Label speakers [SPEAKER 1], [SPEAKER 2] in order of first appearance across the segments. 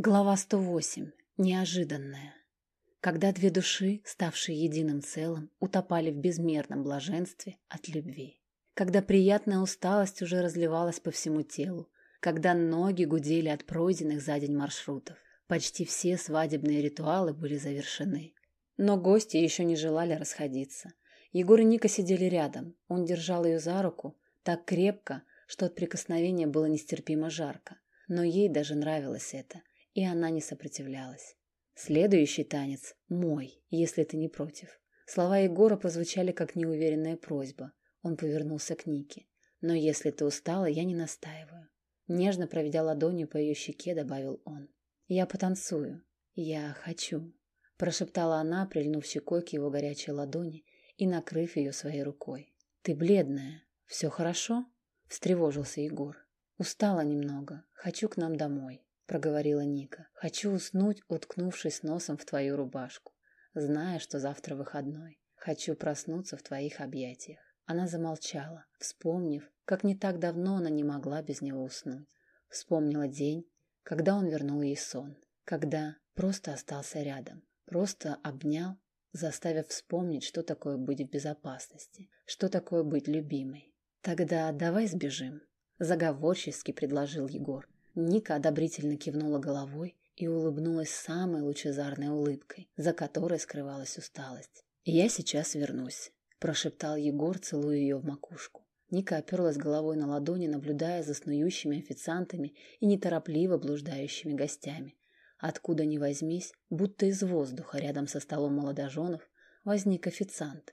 [SPEAKER 1] Глава 108. Неожиданная. Когда две души, ставшие единым целым, утопали в безмерном блаженстве от любви. Когда приятная усталость уже разливалась по всему телу. Когда ноги гудели от пройденных за день маршрутов. Почти все свадебные ритуалы были завершены. Но гости еще не желали расходиться. Егор и Ника сидели рядом. Он держал ее за руку так крепко, что от прикосновения было нестерпимо жарко. Но ей даже нравилось это и она не сопротивлялась. Следующий танец – мой, если ты не против. Слова Егора прозвучали как неуверенная просьба. Он повернулся к Нике. Но если ты устала, я не настаиваю. Нежно проведя ладонью по ее щеке, добавил он. Я потанцую. Я хочу. Прошептала она, прильнув щекой к его горячей ладони и накрыв ее своей рукой. Ты бледная. Все хорошо? Встревожился Егор. Устала немного. Хочу к нам домой проговорила Ника. Хочу уснуть, уткнувшись носом в твою рубашку, зная, что завтра выходной. Хочу проснуться в твоих объятиях. Она замолчала, вспомнив, как не так давно она не могла без него уснуть. Вспомнила день, когда он вернул ей сон, когда просто остался рядом, просто обнял, заставив вспомнить, что такое быть в безопасности, что такое быть любимой. «Тогда давай сбежим», — заговорчески предложил Егор. Ника одобрительно кивнула головой и улыбнулась самой лучезарной улыбкой, за которой скрывалась усталость. «Я сейчас вернусь», – прошептал Егор, целуя ее в макушку. Ника оперлась головой на ладони, наблюдая за снующими официантами и неторопливо блуждающими гостями. Откуда ни возьмись, будто из воздуха рядом со столом молодоженов, возник официант.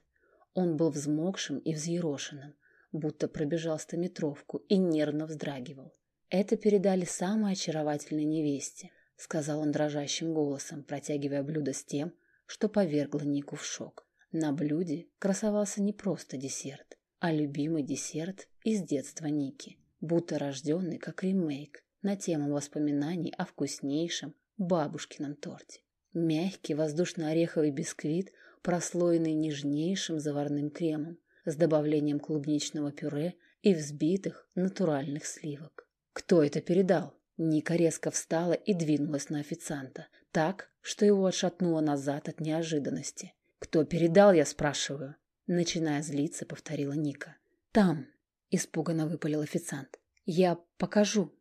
[SPEAKER 1] Он был взмокшим и взъерошенным, будто пробежал стометровку и нервно вздрагивал. «Это передали самой очаровательной невесте», — сказал он дрожащим голосом, протягивая блюдо с тем, что повергло Нику в шок. На блюде красовался не просто десерт, а любимый десерт из детства Ники, будто рожденный как ремейк на тему воспоминаний о вкуснейшем бабушкином торте. Мягкий воздушно-ореховый бисквит, прослоенный нежнейшим заварным кремом, с добавлением клубничного пюре и взбитых натуральных сливок. Кто это передал? Ника резко встала и двинулась на официанта, так, что его отшатнуло назад от неожиданности. «Кто передал, я спрашиваю?» Начиная злиться, повторила Ника. «Там», — испуганно выпалил официант. «Я покажу».